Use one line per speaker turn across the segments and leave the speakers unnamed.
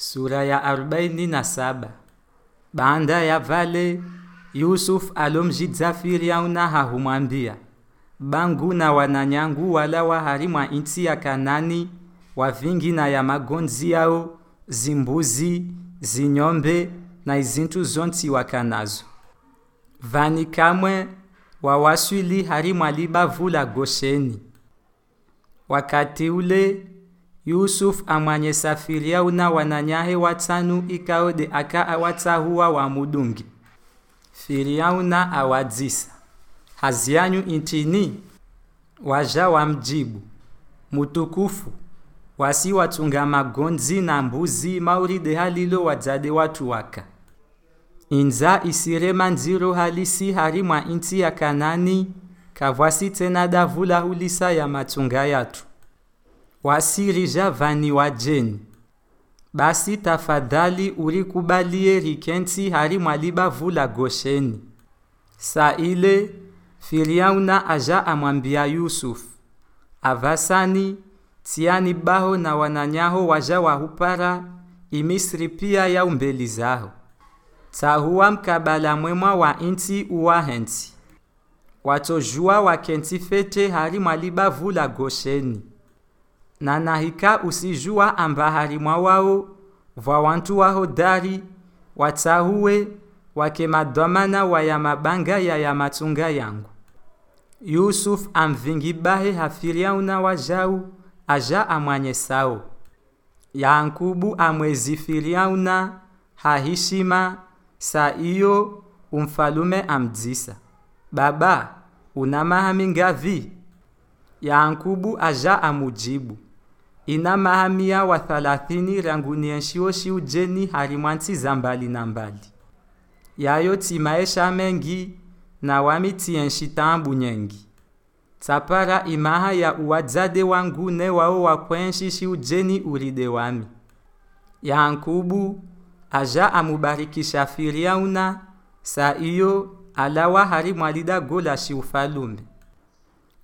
Sura ya arobaini na saba. Baada ya vale Yusuf alomjidza Firauna hahumwambia bangu na wananyangu wala wahari mwa inti ya Kanani wavingi na ya magonzi yao zimbuzi zinyombe na izintu zonti wakanazo vani kamwe wawaswili hari mwa libavu la Gosheni. Wakati ule Yusuf amwanyesa una wananyahe watanu ikaode aka awatsahuwa wa mudungi. firiauna awadzisa hazianyu intini? Waja wamjibu mutukufu. Wasi watunga magonzi na mbuzi mauride halilo wadzade watu waka. Inza isirema nziro halisi harimwa inti ya Kanani kavwasi tena davula hulisa ya matunga yatu wasirija vani wajeni basi tafadhali urikubalie rikenti hari mwalibavu vula Gosheni. Sa ile firiauna aja amwambia yusufu avasani tiani baho na wananyaho waja wahupara imisri pia ya umbeli zaho. Tahuwa mkabala mwemwa wa inti uwahenti watojua wakenti fete hari mwalibavu vula Gosheni na nahika usijua ambahali mwa wao vwa wantu wahodari watahuwe wakemadhamana wa ya mabanga ya matunga yangu. Yusuf amvingibahe hafiriauna wajau aja amwanyesao Yankubu amwezi Firiauna hahishima sa iyo umfalume amdzisa. Baba una mahami ngavi Yankubu aja amujibu ina mahamia wa thalathini rangu nienshio shiujeni harimwanti za mbali na mbali. Yayo timaesha mengi na wamitienshi tambu nyengi. Tsapara imaha ya uwadzade wangu ne wao wakwenshi shiujeni uride wami. Yankubu aja amubarikisha firiauna sa iyo alawa hari mwalida gola shiufalume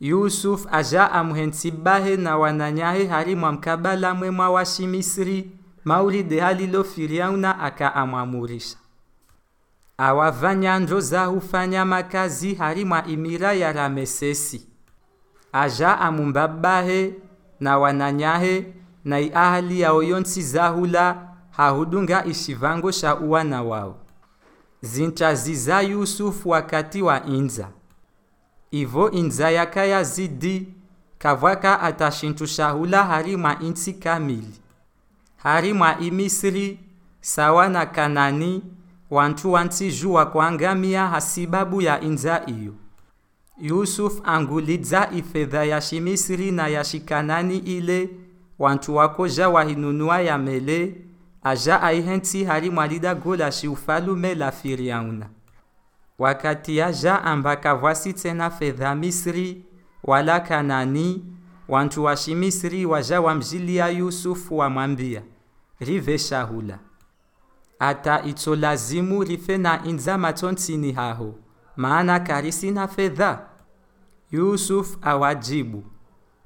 Yusuf aja amuhentibahe na wananyahe hari mwa mkabala mwemwa wa Shimisri maulide halilo firiauna aka amwamurisha. Awavanya za hufanya makazi hari mwa imira ya Ramesesi. Aja amumbabahe na wananyahe na iahali yao yonsi zahula hahudunga ishivango sha uwana wao. Zintazi za Yusuf wakati wa inza ivo inza yaka yazidi kavwaka atashintushahula hari mwa inti kamili. Hari mwa imisiri sawa na kanani wantu wantiju wa kuangamia hasibabu ya inza iyo. Yusuf angulidza ifedha ya shimisiri na ya shikanani ile wantu wakoja wahinunua ya mele aja aihenti hari mwalida gola shiufalume la firiauna wakati yaja ambaka vwasi tena fedha Misri wala Kanani wantu wa Shimisri waja wamjilia Yusufu wamwambia rive shahula. Ata itso lazimu rife na inza matontini haho maana karisina fedha. Yusuf awajibu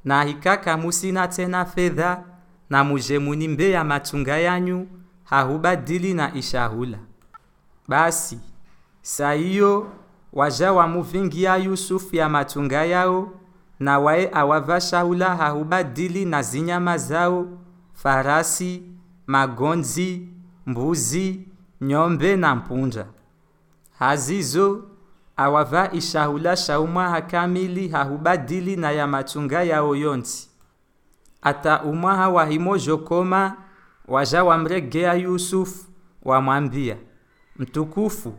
na hikaka musina tena fedha na muje munimbe ya matunga yanyu hahubadili na ishahula. Basi Sa iyo waja wamuvingia Yusufu ya matunga yao na wae awavashaula hahubadili na zinyama zao farasi, magonzi, mbuzi, nyombe na mpunja. Hazizo awava ishahula shaumwa hakamili hahubadili na ya matunga yao yonsi Ata umwaha wahimojokoma waja wamregea Yusufu wamwambia mtukufu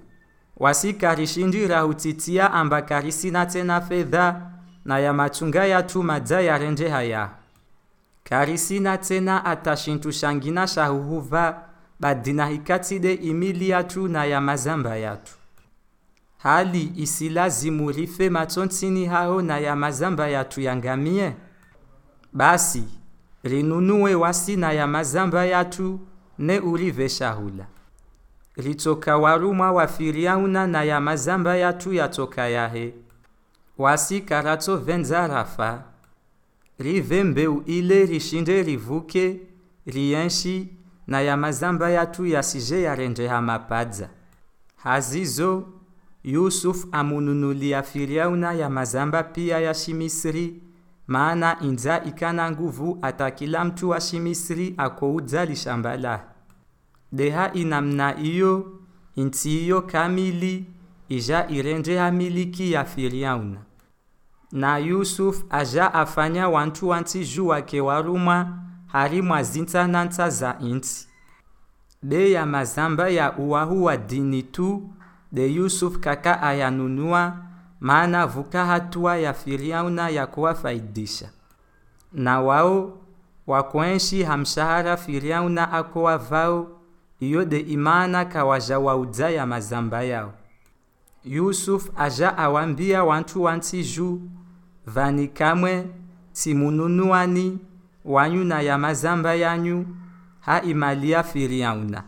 wasikarishindira hutitia amba karisina tena fedha na ya matunga yatu madza yarende haya. Karisina tena atashintu shangina shahuhuva badina hikatide imili yatu na ya mazamba yatu hali isilazimu rife matsontsini hao na ya mazamba yatu yangamie basi rinunue wasi na ya mazamba yatu ne ulive shahula litoka warumwa wa firiauna na ya mazamba yatu yatoka yahe. Wasi venzarafa venza rafa. Rive mbeu ile rishinde rivuke rienshi na ya mazamba yatu yasije yarenjeha mapadza. Hazizo yusufu amununulia firiauna ya mazamba pia ya shimisiri maana inza ikana nguvu atakila mtu wa shimisiri akoudza lishamba lahe deha inamna iyo inti iyo kamili ija irenjeha miliki ya firiauna na yusuf aja afanya wantu wanti juu wake warumwa hari mwa zintananta za inti be ya mazamba ya uwahu wa dini tu de yusuf kaka ayanunua maana vuka hatua ya firiauna ya kuwafaidisha. Na wao wakwenshi hamshahara firiauna akowa vao iyo de imana kawaja waudza ya mazamba yao. Yusufu aja awambia wantu wanti juu vani kamwe simununuani wanyu na ya mazamba yanyu ha imalia firiauna.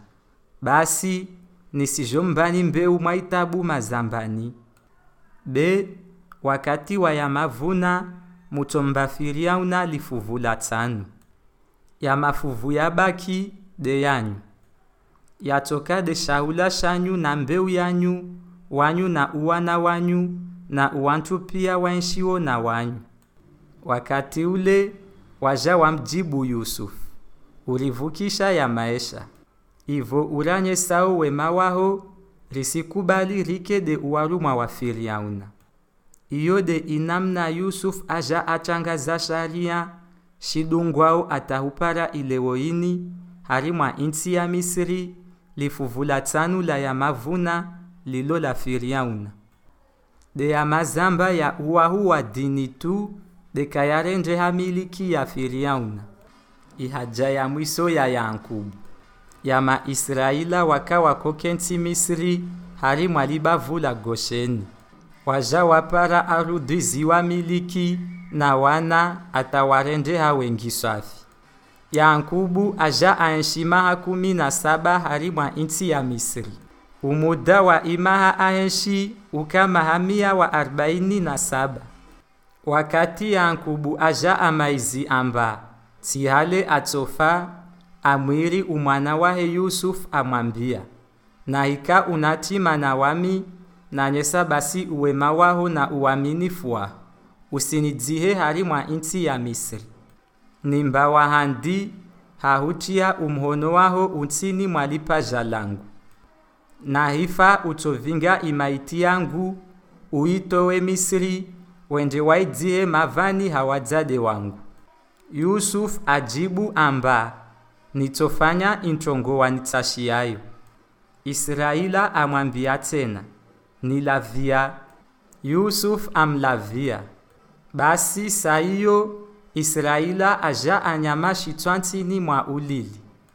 Basi nisijombani mbeu mwaitabu mazambani. Be wakati wa ya mavuna mutomba firiauna lifuvula tsanu. Ya mafuvu ya baki de yanyu yatoka de shaula shanyu na mbeu yanyu wanyu na uwana wanyu na uwantu pia wanshiwo na wanyu. Wakati ule waja wamjibu yusufu ulivukisha ya maesha. Ivo uranye sao wema waho risikubali rike de uwarumwa wa firiauna. Iyo de inamna Yusufu aja achangaza sharia shidungwao atahupara ilewoini harimwa insi ya misiri lifuvula tanu la ya mavuna lilo la firiauna. De ya uwahu wa dini tu de kayarenje hamiliki ya firiauna. Ihaja ya mwiso ya yankubu ya maisraila wakawa kokenti misiri hari mwalibavula gosheni. Waja wapara arudi ziwa miliki na wana atawarendeha wengi swafi yankubu aja aenshimaha kumi na saba hari mwa inti ya Misri. umuda wa imaha aenshi ukamahamia wa arbaini na saba wakati yankubu aja amaizi amba tihale atsofa amwiri umwana wahe yusufu amwambia nahika unatima na wami nanyesa basi uwema waho na uaminifu usinidzihe hari mwa inti ya misri nimba wahandi hahutia umhono waho unsini mwalipaja langu nahifa utovinga imaiti yangu uitowe misri wende waidzihe mavani hawadzade wangu. Yusuf ajibu amba nitofanya nitsashi yayo israila amwambia tena nilavia yusuf amlavia basi saiyo israila aja anyama shitwantini mwa ulili